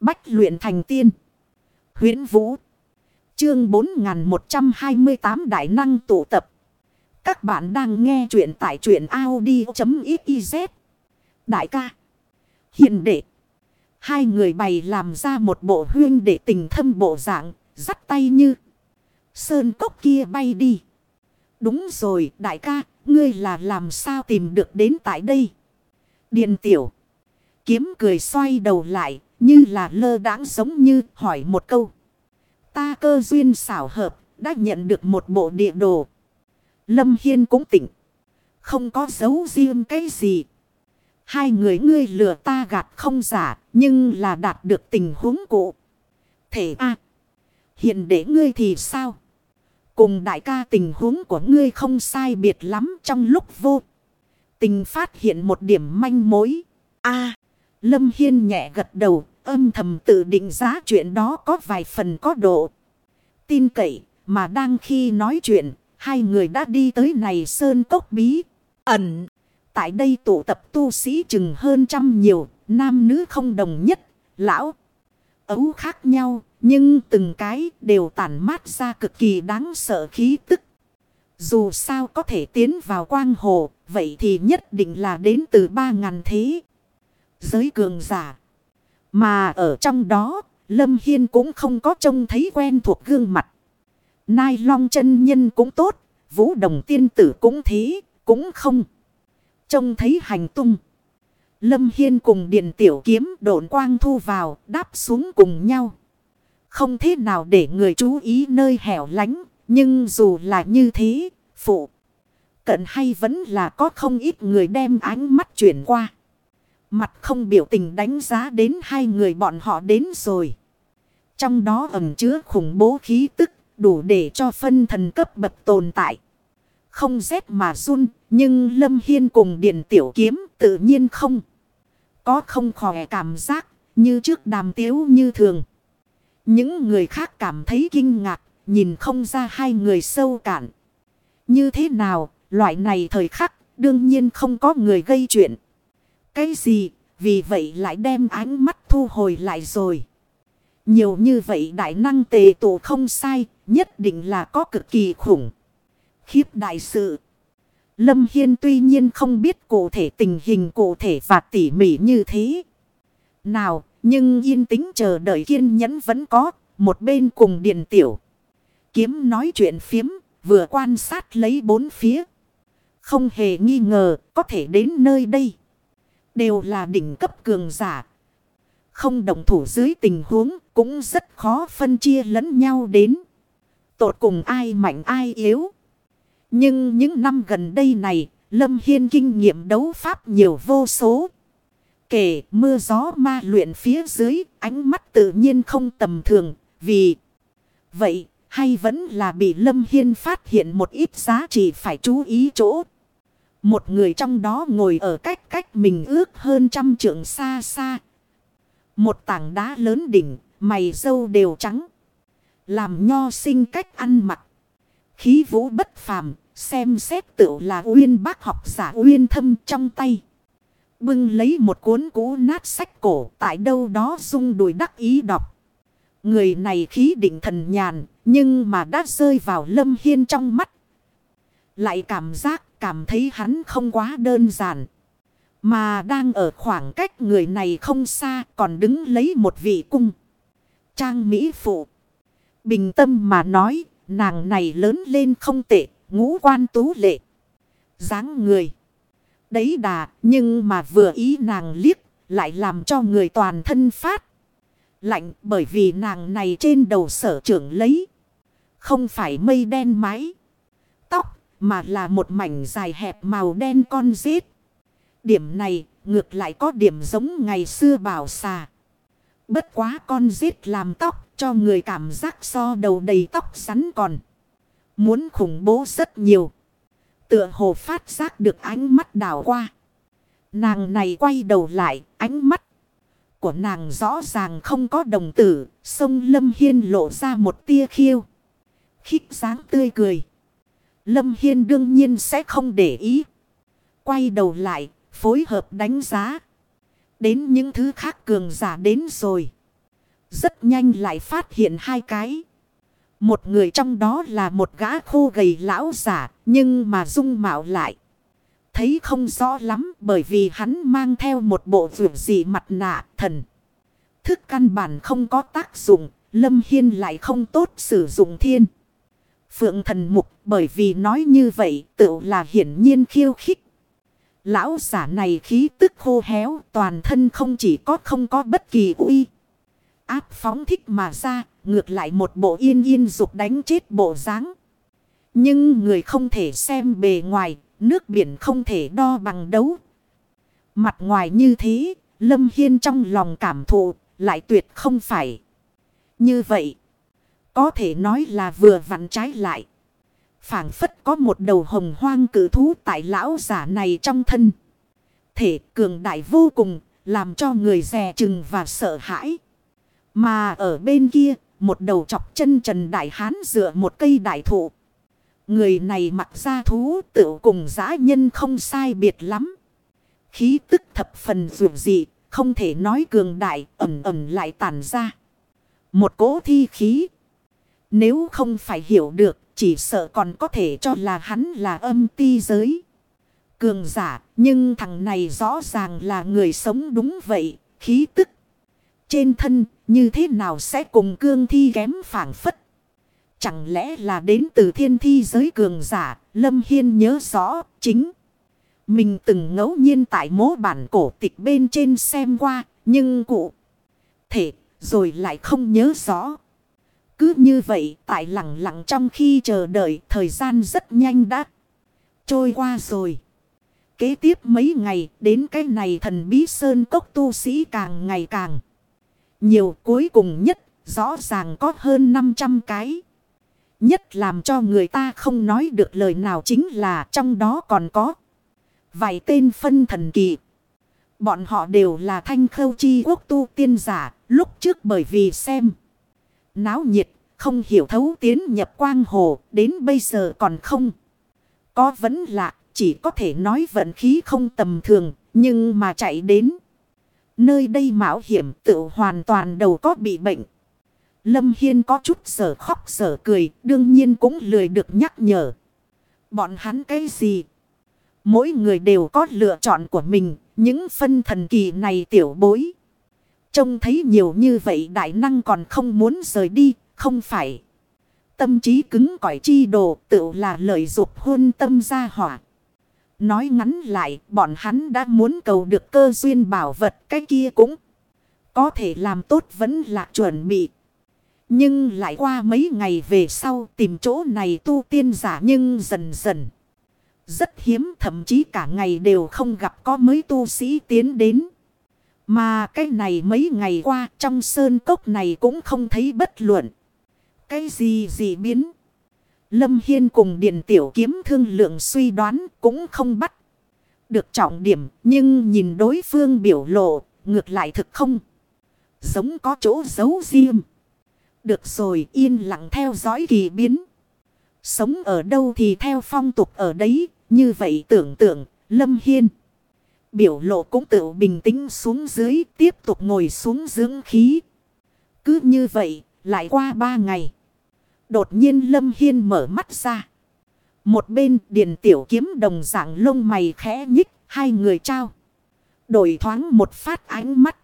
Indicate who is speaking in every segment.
Speaker 1: Bách luyện thành tiên. huyễn Vũ. Chương 4128 Đại năng tụ tập. Các bạn đang nghe truyện tại truyện Audi.xyz. Đại ca. Hiện đệ. Hai người bày làm ra một bộ huyên để tình thâm bộ dạng. Dắt tay như. Sơn cốc kia bay đi. Đúng rồi, đại ca. Ngươi là làm sao tìm được đến tại đây. Điền tiểu. Kiếm cười xoay đầu lại. Như là lơ đãng giống như hỏi một câu. Ta cơ duyên xảo hợp. Đã nhận được một bộ địa đồ. Lâm Hiên cũng tỉnh. Không có dấu riêng cái gì. Hai người ngươi lừa ta gạt không giả. Nhưng là đạt được tình huống cụ. Thể a Hiện để ngươi thì sao? Cùng đại ca tình huống của ngươi không sai biệt lắm trong lúc vô. Tình phát hiện một điểm manh mối. a Lâm Hiên nhẹ gật đầu, âm thầm tự định giá chuyện đó có vài phần có độ. Tin cậy, mà đang khi nói chuyện, hai người đã đi tới này sơn cốc bí. Ẩn, tại đây tụ tập tu sĩ chừng hơn trăm nhiều, nam nữ không đồng nhất, lão, ấu khác nhau, nhưng từng cái đều tản mát ra cực kỳ đáng sợ khí tức. Dù sao có thể tiến vào quang hồ, vậy thì nhất định là đến từ ba ngàn thế. Giới cường giả. Mà ở trong đó, Lâm Hiên cũng không có trông thấy quen thuộc gương mặt. Nai long chân nhân cũng tốt, vũ đồng tiên tử cũng thế, cũng không. Trông thấy hành tung. Lâm Hiên cùng điện tiểu kiếm độn quang thu vào, đáp xuống cùng nhau. Không thế nào để người chú ý nơi hẻo lánh, nhưng dù là như thế, phụ. Cận hay vẫn là có không ít người đem ánh mắt chuyển qua. Mặt không biểu tình đánh giá đến hai người bọn họ đến rồi. Trong đó ẩm chứa khủng bố khí tức đủ để cho phân thần cấp bậc tồn tại. Không rét mà run, nhưng Lâm Hiên cùng Điện Tiểu Kiếm tự nhiên không. Có không khỏe cảm giác, như trước đàm tiếu như thường. Những người khác cảm thấy kinh ngạc, nhìn không ra hai người sâu cạn. Như thế nào, loại này thời khắc, đương nhiên không có người gây chuyện. Cái gì, vì vậy lại đem ánh mắt thu hồi lại rồi. Nhiều như vậy đại năng tề tụ không sai, nhất định là có cực kỳ khủng. Khiếp đại sự. Lâm Hiên tuy nhiên không biết cụ thể tình hình cụ thể và tỉ mỉ như thế. Nào, nhưng yên tĩnh chờ đợi kiên nhẫn vẫn có, một bên cùng điện tiểu. Kiếm nói chuyện phiếm, vừa quan sát lấy bốn phía. Không hề nghi ngờ, có thể đến nơi đây. Đều là đỉnh cấp cường giả. Không đồng thủ dưới tình huống, cũng rất khó phân chia lẫn nhau đến. Tột cùng ai mạnh ai yếu. Nhưng những năm gần đây này, Lâm Hiên kinh nghiệm đấu pháp nhiều vô số. Kể mưa gió ma luyện phía dưới, ánh mắt tự nhiên không tầm thường, vì vậy hay vẫn là bị Lâm Hiên phát hiện một ít giá trị phải chú ý chỗ. Một người trong đó ngồi ở cách cách mình ước hơn trăm trượng xa xa. Một tảng đá lớn đỉnh, mày dâu đều trắng. Làm nho sinh cách ăn mặc. Khí vũ bất phàm, xem xét tự là uyên bác học giả uyên thâm trong tay. Bưng lấy một cuốn cũ nát sách cổ tại đâu đó rung đùi đắc ý đọc. Người này khí định thần nhàn, nhưng mà đã rơi vào lâm hiên trong mắt. Lại cảm giác cảm thấy hắn không quá đơn giản. Mà đang ở khoảng cách người này không xa còn đứng lấy một vị cung. Trang Mỹ Phụ. Bình tâm mà nói, nàng này lớn lên không tệ, ngũ quan tú lệ. dáng người. Đấy đà, nhưng mà vừa ý nàng liếc, lại làm cho người toàn thân phát. Lạnh bởi vì nàng này trên đầu sở trưởng lấy. Không phải mây đen mái. Mà là một mảnh dài hẹp màu đen con rết. Điểm này, ngược lại có điểm giống ngày xưa bảo xà. Bất quá con rết làm tóc cho người cảm giác so đầu đầy tóc rắn còn. Muốn khủng bố rất nhiều. Tựa hồ phát giác được ánh mắt đảo qua. Nàng này quay đầu lại, ánh mắt của nàng rõ ràng không có đồng tử. Sông Lâm Hiên lộ ra một tia khiêu. Khích dáng tươi cười. Lâm Hiên đương nhiên sẽ không để ý. Quay đầu lại, phối hợp đánh giá. Đến những thứ khác cường giả đến rồi. Rất nhanh lại phát hiện hai cái. Một người trong đó là một gã khô gầy lão giả, nhưng mà dung mạo lại. Thấy không rõ lắm bởi vì hắn mang theo một bộ vượt dị mặt nạ thần. Thức căn bản không có tác dụng, Lâm Hiên lại không tốt sử dụng thiên. Phượng thần mục, bởi vì nói như vậy tự là hiển nhiên khiêu khích. Lão giả này khí tức khô héo, toàn thân không chỉ có không có bất kỳ uy. Áp phóng thích mà ra, ngược lại một bộ yên yên dục đánh chết bộ dáng Nhưng người không thể xem bề ngoài, nước biển không thể đo bằng đấu. Mặt ngoài như thế, Lâm Hiên trong lòng cảm thụ, lại tuyệt không phải. Như vậy. Có thể nói là vừa vặn trái lại. phảng phất có một đầu hồng hoang cử thú tại lão giả này trong thân. Thể cường đại vô cùng, làm cho người dè chừng và sợ hãi. Mà ở bên kia, một đầu chọc chân trần đại hán dựa một cây đại thụ. Người này mặc ra thú tự cùng giã nhân không sai biệt lắm. Khí tức thập phần dù dị, không thể nói cường đại, ẩm ẩm lại tàn ra. Một cỗ thi khí. Nếu không phải hiểu được, chỉ sợ còn có thể cho là hắn là âm ti giới. Cường giả, nhưng thằng này rõ ràng là người sống đúng vậy, khí tức. Trên thân, như thế nào sẽ cùng cương thi kém phản phất? Chẳng lẽ là đến từ thiên thi giới cường giả, Lâm Hiên nhớ rõ, chính. Mình từng ngẫu nhiên tại mố bản cổ tịch bên trên xem qua, nhưng cụ thể rồi lại không nhớ rõ. Cứ như vậy tại lặng lặng trong khi chờ đợi thời gian rất nhanh đã trôi qua rồi. Kế tiếp mấy ngày đến cái này thần bí sơn cốc tu sĩ càng ngày càng nhiều cuối cùng nhất rõ ràng có hơn 500 cái. Nhất làm cho người ta không nói được lời nào chính là trong đó còn có vài tên phân thần kỳ. Bọn họ đều là thanh khâu chi quốc tu tiên giả, lúc trước bởi vì xem. Náo nhiệt, không hiểu thấu tiến nhập quang hồ, đến bây giờ còn không. Có vẫn lạ, chỉ có thể nói vận khí không tầm thường, nhưng mà chạy đến. Nơi đây mạo hiểm tự hoàn toàn đầu có bị bệnh. Lâm Hiên có chút sở khóc sở cười, đương nhiên cũng lười được nhắc nhở. Bọn hắn cái gì? Mỗi người đều có lựa chọn của mình, những phân thần kỳ này tiểu bối. Trông thấy nhiều như vậy đại năng còn không muốn rời đi, không phải. Tâm trí cứng cỏi chi đồ tự là lợi dục hôn tâm gia hỏa. Nói ngắn lại, bọn hắn đã muốn cầu được cơ duyên bảo vật, cái kia cũng có thể làm tốt vẫn là chuẩn bị. Nhưng lại qua mấy ngày về sau tìm chỗ này tu tiên giả nhưng dần dần. Rất hiếm thậm chí cả ngày đều không gặp có mấy tu sĩ tiến đến. Mà cái này mấy ngày qua trong sơn cốc này cũng không thấy bất luận. Cái gì gì biến. Lâm Hiên cùng Điện Tiểu Kiếm thương lượng suy đoán cũng không bắt. Được trọng điểm nhưng nhìn đối phương biểu lộ ngược lại thực không. Giống có chỗ giấu riêng. Được rồi yên lặng theo dõi kỳ biến. Sống ở đâu thì theo phong tục ở đấy như vậy tưởng tượng, Lâm Hiên. Biểu lộ cũng tự bình tĩnh xuống dưới, tiếp tục ngồi xuống dưỡng khí. Cứ như vậy, lại qua ba ngày. Đột nhiên Lâm Hiên mở mắt ra. Một bên điền tiểu kiếm đồng dạng lông mày khẽ nhích, hai người trao. Đổi thoáng một phát ánh mắt.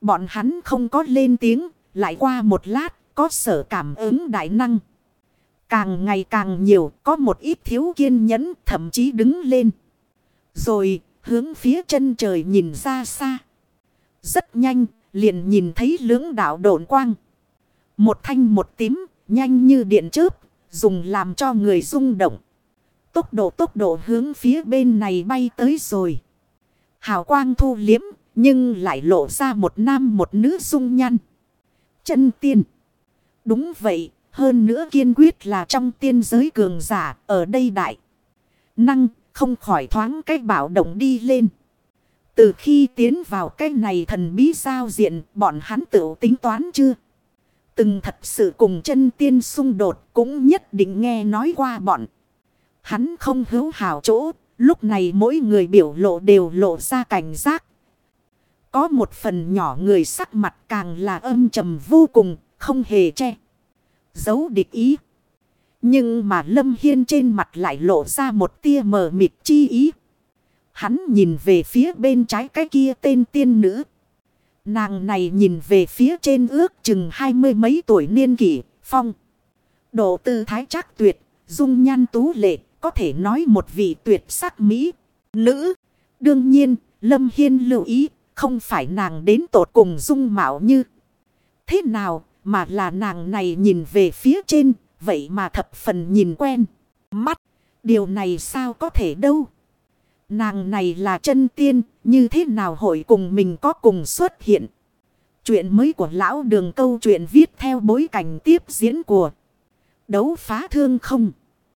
Speaker 1: Bọn hắn không có lên tiếng, lại qua một lát, có sở cảm ứng đại năng. Càng ngày càng nhiều, có một ít thiếu kiên nhẫn, thậm chí đứng lên. Rồi, hướng phía chân trời nhìn ra xa. Rất nhanh, liền nhìn thấy lưỡng đạo độn quang. Một thanh một tím, nhanh như điện chớp, dùng làm cho người rung động. Tốc độ tốc độ hướng phía bên này bay tới rồi. Hào quang thu liếm, nhưng lại lộ ra một nam một nữ dung nhăn. Chân tiên. Đúng vậy, hơn nữa kiên quyết là trong tiên giới cường giả ở đây đại. Năng không khỏi thoáng cách bảo động đi lên. Từ khi tiến vào cái này thần bí giao diện bọn hắn tự tính toán chưa? Từng thật sự cùng chân tiên xung đột cũng nhất định nghe nói qua bọn. Hắn không hữu hảo chỗ, lúc này mỗi người biểu lộ đều lộ ra cảnh giác. Có một phần nhỏ người sắc mặt càng là âm trầm vô cùng, không hề che. Giấu địch ý. Nhưng mà Lâm Hiên trên mặt lại lộ ra một tia mờ mịt chi ý. Hắn nhìn về phía bên trái cái kia tên tiên nữ. Nàng này nhìn về phía trên ước chừng hai mươi mấy tuổi niên kỷ, phong. Độ tư thái chắc tuyệt, dung nhan tú lệ, có thể nói một vị tuyệt sắc mỹ, nữ. Đương nhiên, Lâm Hiên lưu ý, không phải nàng đến tột cùng dung mạo như thế nào, mà là nàng này nhìn về phía trên, vậy mà thập phần nhìn quen. Mắt, điều này sao có thể đâu. Nàng này là chân tiên, như thế nào hội cùng mình có cùng xuất hiện. Chuyện mới của lão đường câu chuyện viết theo bối cảnh tiếp diễn của đấu phá thương không.